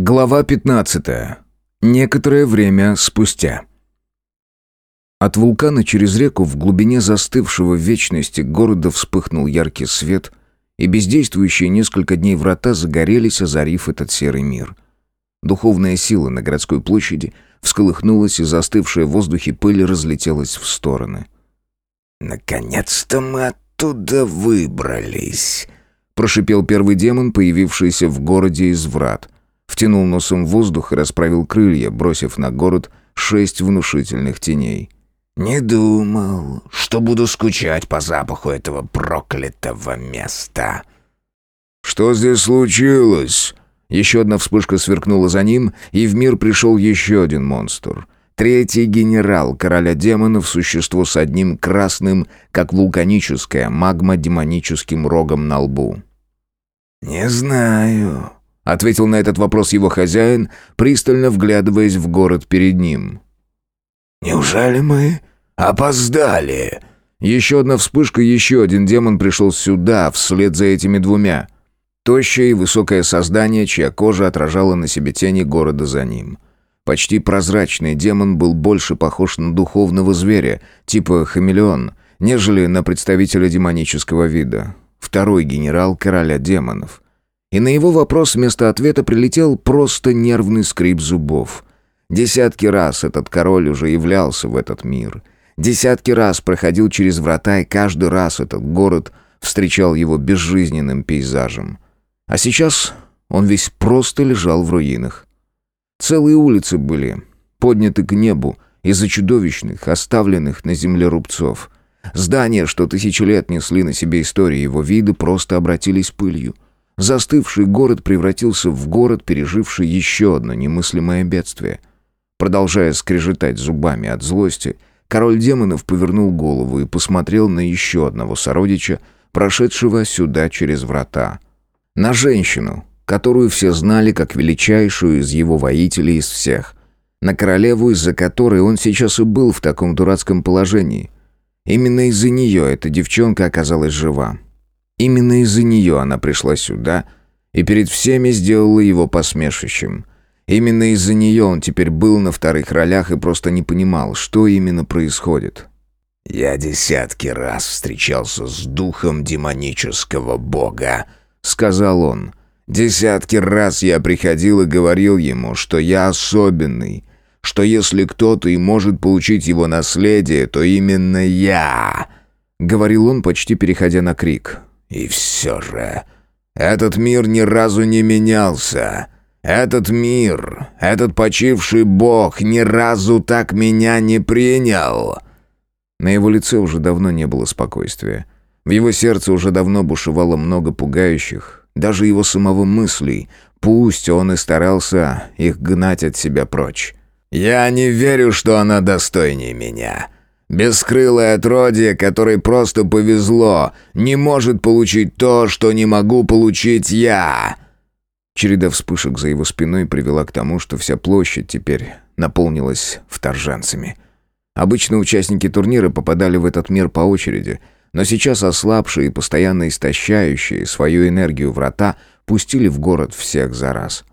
Глава 15. Некоторое время спустя. От вулкана через реку в глубине застывшего в вечности города вспыхнул яркий свет, и бездействующие несколько дней врата загорелись, озарив этот серый мир. Духовная сила на городской площади всколыхнулась, и застывшая в воздухе пыль разлетелась в стороны. «Наконец-то мы оттуда выбрались», — прошипел первый демон, появившийся в городе из врат — Втянул носом воздух и расправил крылья, бросив на город шесть внушительных теней. «Не думал, что буду скучать по запаху этого проклятого места». «Что здесь случилось?» Еще одна вспышка сверкнула за ним, и в мир пришел еще один монстр. Третий генерал короля демонов, существо с одним красным, как вулканическая магма демоническим рогом на лбу. «Не знаю», ответил на этот вопрос его хозяин, пристально вглядываясь в город перед ним. «Неужели мы опоздали?» Еще одна вспышка, еще один демон пришел сюда, вслед за этими двумя. Тощее и высокое создание, чья кожа отражала на себе тени города за ним. Почти прозрачный демон был больше похож на духовного зверя, типа хамелеон, нежели на представителя демонического вида. Второй генерал короля демонов — и на его вопрос вместо ответа прилетел просто нервный скрип зубов. Десятки раз этот король уже являлся в этот мир. Десятки раз проходил через врата, и каждый раз этот город встречал его безжизненным пейзажем. А сейчас он весь просто лежал в руинах. Целые улицы были подняты к небу из-за чудовищных, оставленных на земле рубцов. Здания, что тысячи лет несли на себе истории его вида, просто обратились пылью — Застывший город превратился в город, переживший еще одно немыслимое бедствие. Продолжая скрежетать зубами от злости, король демонов повернул голову и посмотрел на еще одного сородича, прошедшего сюда через врата. На женщину, которую все знали как величайшую из его воителей из всех. На королеву, из-за которой он сейчас и был в таком дурацком положении. Именно из-за нее эта девчонка оказалась жива. Именно из-за нее она пришла сюда и перед всеми сделала его посмешищем. Именно из-за нее он теперь был на вторых ролях и просто не понимал, что именно происходит. «Я десятки раз встречался с духом демонического бога», — сказал он. «Десятки раз я приходил и говорил ему, что я особенный, что если кто-то и может получить его наследие, то именно я», — говорил он, почти переходя на крик. И все же, этот мир ни разу не менялся. Этот мир, этот почивший бог ни разу так меня не принял. На его лице уже давно не было спокойствия. В его сердце уже давно бушевало много пугающих, даже его самого мыслей. Пусть он и старался их гнать от себя прочь. «Я не верю, что она достойнее меня. Бескрылое отродье, которой просто повезло, не может получить то, что не могу получить я. Череда вспышек за его спиной привела к тому, что вся площадь теперь наполнилась вторженцами. Обычно участники турнира попадали в этот мир по очереди, но сейчас ослабшие и постоянно истощающие свою энергию врата пустили в город всех за раз.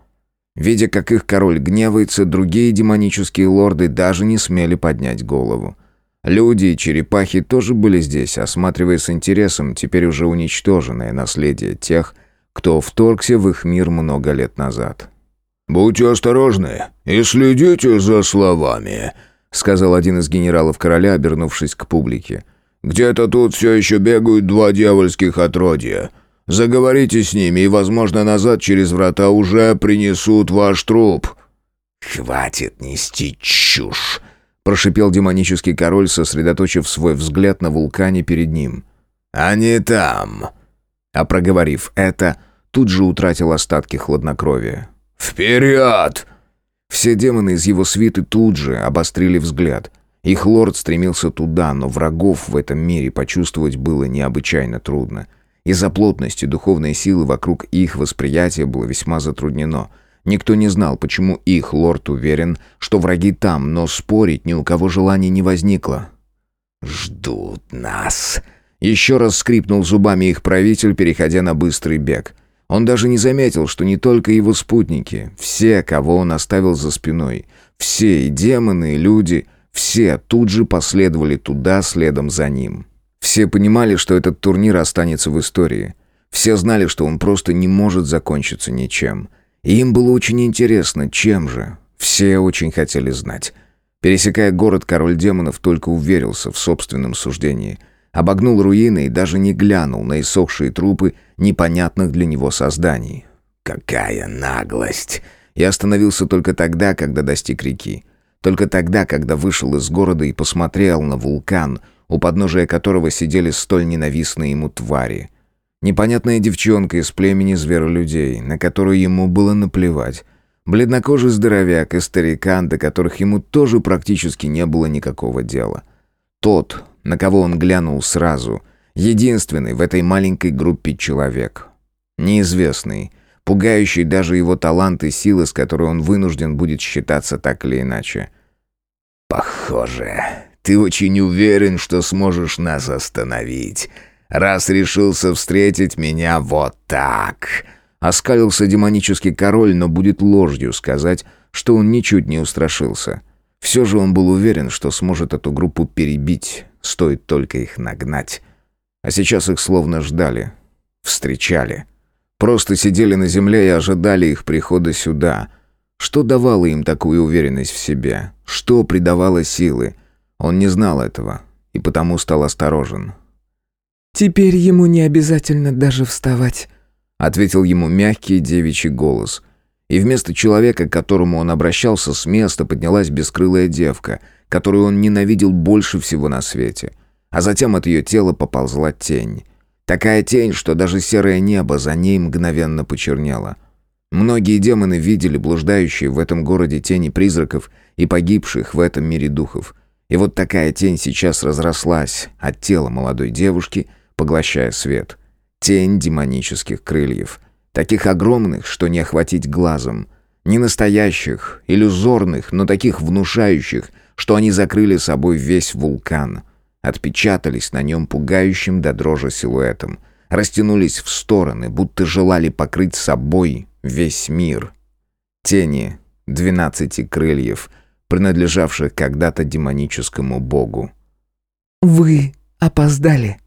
Видя, как их король гневается, другие демонические лорды даже не смели поднять голову. Люди и черепахи тоже были здесь, осматривая с интересом теперь уже уничтоженное наследие тех, кто вторгся в их мир много лет назад. «Будьте осторожны и следите за словами», — сказал один из генералов короля, обернувшись к публике. «Где-то тут все еще бегают два дьявольских отродья. Заговорите с ними, и, возможно, назад через врата уже принесут ваш труп». «Хватит нести чушь!» Прошипел демонический король, сосредоточив свой взгляд на вулкане перед ним. «Они там!» А проговорив это, тут же утратил остатки хладнокровия. «Вперед!» Все демоны из его свиты тут же обострили взгляд. Их лорд стремился туда, но врагов в этом мире почувствовать было необычайно трудно. Из-за плотности духовной силы вокруг их восприятие было весьма затруднено — Никто не знал, почему их лорд уверен, что враги там, но спорить ни у кого желания не возникло. «Ждут нас!» Еще раз скрипнул зубами их правитель, переходя на быстрый бег. Он даже не заметил, что не только его спутники, все, кого он оставил за спиной, все, и демоны, и люди, все тут же последовали туда следом за ним. Все понимали, что этот турнир останется в истории. Все знали, что он просто не может закончиться ничем. Им было очень интересно, чем же. Все очень хотели знать. Пересекая город, король демонов только уверился в собственном суждении. Обогнул руины и даже не глянул на иссохшие трупы непонятных для него созданий. «Какая наглость!» Я остановился только тогда, когда достиг реки. Только тогда, когда вышел из города и посмотрел на вулкан, у подножия которого сидели столь ненавистные ему твари. Непонятная девчонка из племени зверолюдей, на которую ему было наплевать. Бледнокожий здоровяк и старикан, до которых ему тоже практически не было никакого дела. Тот, на кого он глянул сразу, единственный в этой маленькой группе человек. Неизвестный, пугающий даже его талант и силы, с которой он вынужден будет считаться так или иначе. «Похоже, ты очень уверен, что сможешь нас остановить, раз решился встретить меня вот так», Оскалился демонический король, но будет ложью сказать, что он ничуть не устрашился. Все же он был уверен, что сможет эту группу перебить, стоит только их нагнать. А сейчас их словно ждали, встречали. Просто сидели на земле и ожидали их прихода сюда. Что давало им такую уверенность в себе? Что придавало силы? Он не знал этого и потому стал осторожен. «Теперь ему не обязательно даже вставать», — ответил ему мягкий девичий голос. И вместо человека, к которому он обращался, с места поднялась бескрылая девка, которую он ненавидел больше всего на свете. А затем от ее тела поползла тень. Такая тень, что даже серое небо за ней мгновенно почернело. Многие демоны видели блуждающие в этом городе тени призраков и погибших в этом мире духов. И вот такая тень сейчас разрослась от тела молодой девушки, поглощая свет — Тень демонических крыльев. Таких огромных, что не охватить глазом. Не настоящих, иллюзорных, но таких внушающих, что они закрыли собой весь вулкан. Отпечатались на нем пугающим до дрожи силуэтом. Растянулись в стороны, будто желали покрыть собой весь мир. Тени двенадцати крыльев, принадлежавших когда-то демоническому богу. «Вы опоздали»,